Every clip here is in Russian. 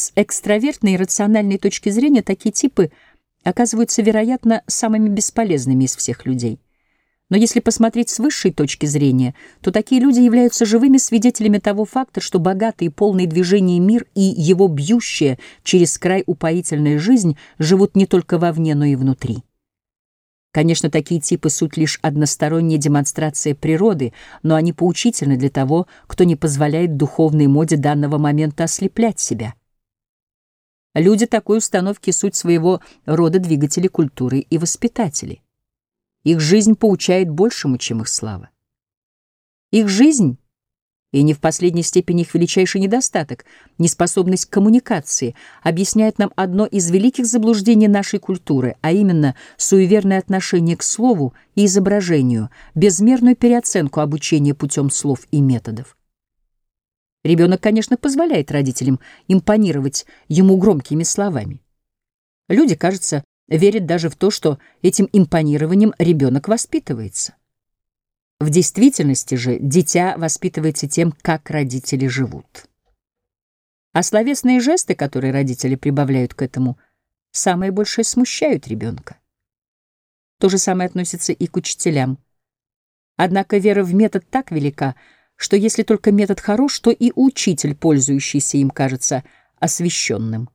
С экстравертной и рациональной точки зрения такие типы оказываются, вероятно, самыми бесполезными из всех людей. Но если посмотреть с высшей точки зрения, то такие люди являются живыми свидетелями того факта, что богатый и полный движения мир и его бьющая через край упоительная жизнь живут не только вовне, но и внутри. Конечно, такие типы — суть лишь односторонняя демонстрация природы, но они поучительны для того, кто не позволяет духовной моде данного момента ослеплять себя. Люди такой установки — суть своего рода двигатели культуры и воспитатели. Их жизнь поучает большему, чем их слава. Их жизнь и не в последней степени их величайший недостаток, неспособность к коммуникации, объясняет нам одно из великих заблуждений нашей культуры, а именно суеверное отношение к слову и изображению, безмерную переоценку обучения путем слов и методов. Ребенок, конечно, позволяет родителям импонировать ему громкими словами. Люди, кажется, верят даже в то, что этим импонированием ребенок воспитывается. В действительности же дитя воспитывается тем, как родители живут. А словесные жесты, которые родители прибавляют к этому, самое большее смущают ребенка. То же самое относится и к учителям. Однако вера в метод так велика, что если только метод хорош, то и учитель, пользующийся им, кажется освященным.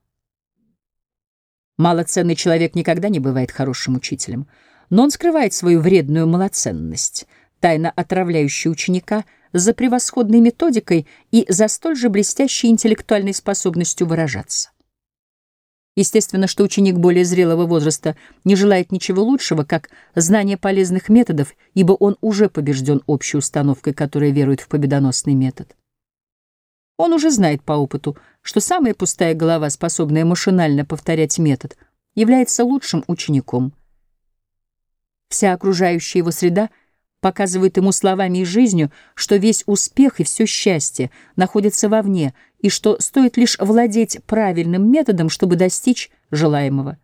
Малоценный человек никогда не бывает хорошим учителем, но он скрывает свою вредную малоценность — тайно отравляющий ученика за превосходной методикой и за столь же блестящей интеллектуальной способностью выражаться. Естественно, что ученик более зрелого возраста не желает ничего лучшего, как знание полезных методов, ибо он уже побежден общей установкой, которая верует в победоносный метод. Он уже знает по опыту, что самая пустая голова, способная машинально повторять метод, является лучшим учеником. Вся окружающая его среда — показывает ему словами и жизнью, что весь успех и все счастье находятся вовне, и что стоит лишь владеть правильным методом, чтобы достичь желаемого.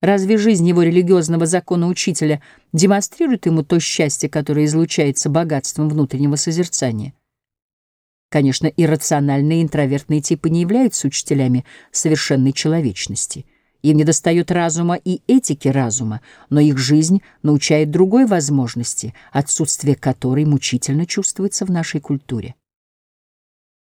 Разве жизнь его религиозного закона учителя демонстрирует ему то счастье, которое излучается богатством внутреннего созерцания? Конечно, иррациональные интровертные типы не являются учителями совершенной человечности — им недостает разума и этики разума, но их жизнь научает другой возможности, отсутствие которой мучительно чувствуется в нашей культуре.